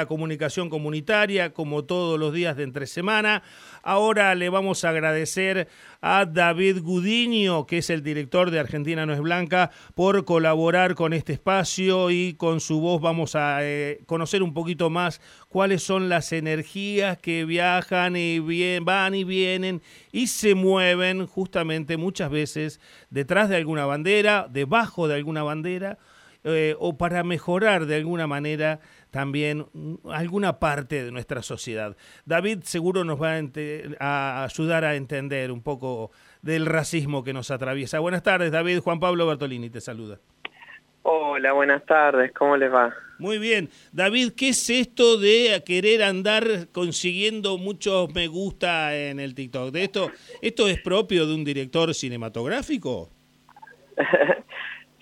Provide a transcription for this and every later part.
la comunicación comunitaria, como todos los días de entre semana. Ahora le vamos a agradecer a David Gudiño, que es el director de Argentina No es Blanca, por colaborar con este espacio y con su voz vamos a eh, conocer un poquito más cuáles son las energías que viajan y van y vienen y se mueven justamente muchas veces detrás de alguna bandera, debajo de alguna bandera, eh, o para mejorar de alguna manera también alguna parte de nuestra sociedad. David seguro nos va a, ayudar a entender un poco del racismo que nos atraviesa. Buenas tardes, David. Juan Pablo Bertolini te saluda. Hola, buenas tardes. ¿Cómo les va? Muy bien. David, ¿qué es esto de querer andar consiguiendo muchos me gusta en el TikTok? ¿De esto, ¿Esto es propio de un director cinematográfico?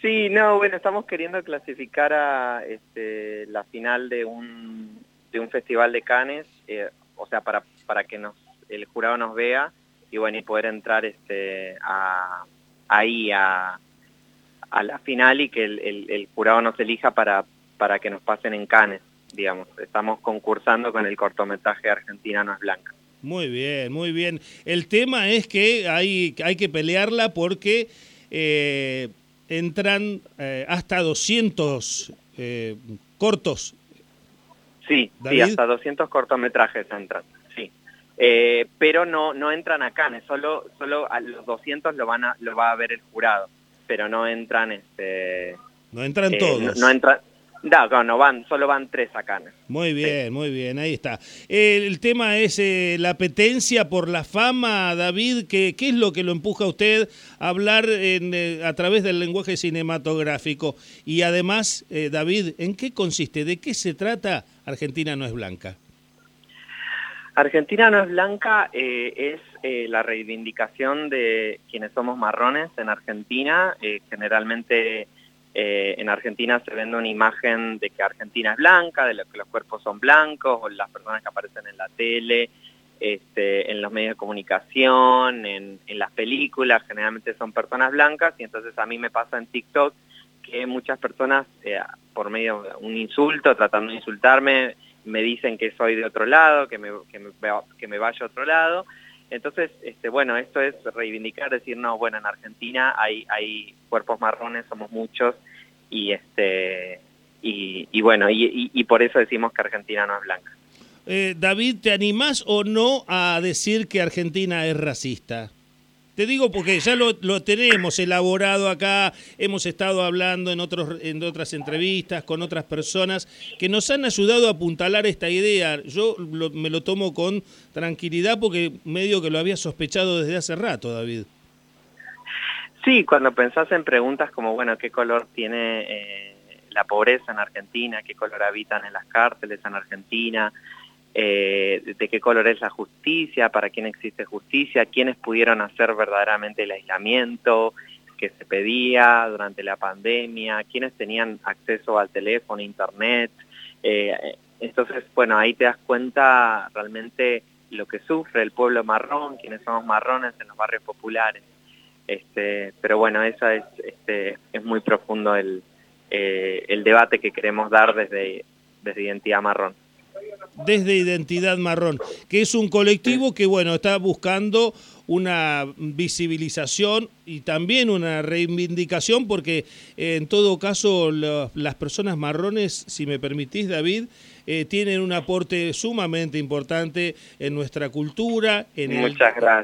Sí, no, bueno, estamos queriendo clasificar a este, la final de un, de un festival de Cannes, eh, o sea, para, para que nos, el jurado nos vea y bueno, y poder entrar este, a, ahí a, a la final y que el, el, jurado nos elija para, para que nos pasen en Cannes, digamos. Estamos concursando con el cortometraje Argentina no es blanca. Muy bien, muy bien. El tema es que hay, hay que pelearla porque... Eh, entran eh, hasta 200 eh, cortos. Sí, sí, hasta 200 cortometrajes entran, sí. Eh, pero no no entran a Cannes, solo solo a los 200 lo van a lo va a ver el jurado, pero no entran este no entran todos. No, no entran no, no van, solo van tres acá. Muy bien, muy bien, ahí está. El, tema es eh, la apetencia por la fama, David, ¿qué, ¿qué es lo que lo empuja a usted a hablar en, eh, a través del lenguaje cinematográfico? Y además, eh, David, ¿en qué consiste? ¿De qué se trata Argentina no es blanca? Argentina no es blanca es la reivindicación de quienes somos marrones en Argentina, generalmente eh, en Argentina se vende una imagen de que Argentina es blanca, de que los cuerpos son blancos, o las personas que aparecen en la tele, este, en los medios de comunicación, en, las películas, generalmente son personas blancas, y entonces a mí me pasa en TikTok que muchas personas, eh, por medio de un insulto, tratando de insultarme, me dicen que soy de otro lado, que me, que me, que me vaya a otro lado, entonces, este, bueno, esto es reivindicar, decir, no, bueno, en Argentina hay, hay cuerpos marrones, somos muchos, y este y, bueno, y, por eso decimos que Argentina no es blanca. Eh, David, ¿te animás o no a decir que Argentina es racista? Te digo porque ya lo, tenemos elaborado acá, hemos estado hablando en, otros, en otras entrevistas con otras personas que nos han ayudado a apuntalar esta idea. Yo me lo tomo con tranquilidad porque medio que lo había sospechado desde hace rato, David. Sí, cuando pensás en preguntas como, bueno, ¿qué color tiene eh, la pobreza en Argentina? ¿Qué color habitan en las cárceles en Argentina? Eh, de qué color es la justicia, para quién existe justicia, quiénes pudieron hacer verdaderamente el aislamiento que se pedía durante la pandemia, quiénes tenían acceso al teléfono, internet. Eh, entonces, bueno, ahí te das cuenta realmente lo que sufre el pueblo marrón, quienes somos marrones en los barrios populares. Este, pero bueno, eso es, este, es muy profundo el, eh, el debate que queremos dar desde, desde Identidad Marrón desde Identidad Marrón, que es un colectivo que, bueno, está buscando una visibilización y también una reivindicación, porque eh, en todo caso las personas marrones, si me permitís, David, eh, tienen un aporte sumamente importante en nuestra cultura, en el,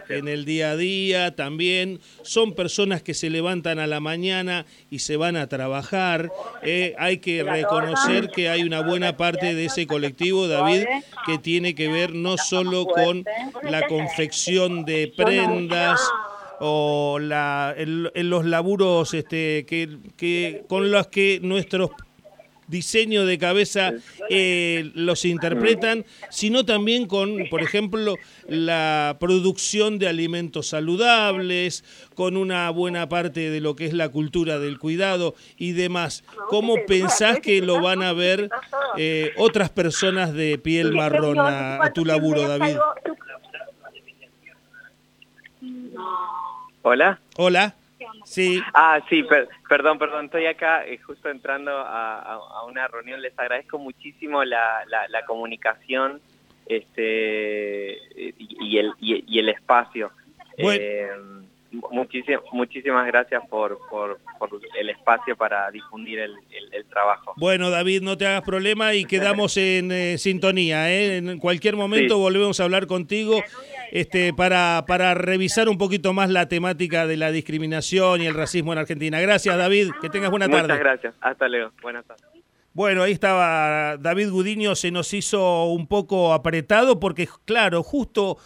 en el día a día también. Son personas que se levantan a la mañana y se van a trabajar. Eh, hay que reconocer que hay una buena parte de ese colectivo, David, que tiene que ver no solo con la confección de prendas, o la, en, los laburos este, que, que, con los que nuestros diseño de cabeza eh, los interpretan, sino también con, por ejemplo, la producción de alimentos saludables, con una buena parte de lo que es la cultura del cuidado y demás. ¿Cómo pensás que lo van a ver eh, otras personas de piel marrón a, tu laburo, David? Hola. Hola. Sí. Ah, sí, perdón, perdón, estoy acá eh, justo entrando a, una reunión. Les agradezco muchísimo la, la, comunicación este, y, el, y, el espacio. Eh, muchísimas gracias por, por, el espacio para difundir el, trabajo. Bueno, David, no te hagas problema y quedamos en eh, sintonía. ¿eh? En cualquier momento volvemos a hablar contigo este, para, para revisar un poquito más la temática de la discriminación y el racismo en Argentina. Gracias, David. Que tengas buena tarde. Muchas gracias. Hasta luego. Buenas tardes. Bueno, ahí estaba David Gudiño, se nos hizo un poco apretado porque, claro, justo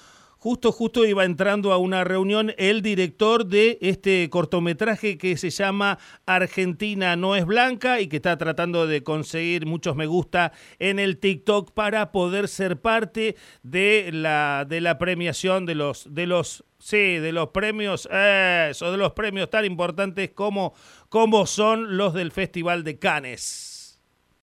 justo, justo iba entrando a una reunión el director de este cortometraje que se llama Argentina no es blanca y que está tratando de conseguir muchos me gusta en el TikTok para poder ser parte de la, de la premiación de los, de los Sí, de los premios, eso, de los premios tan importantes como, como son los del Festival de Cannes.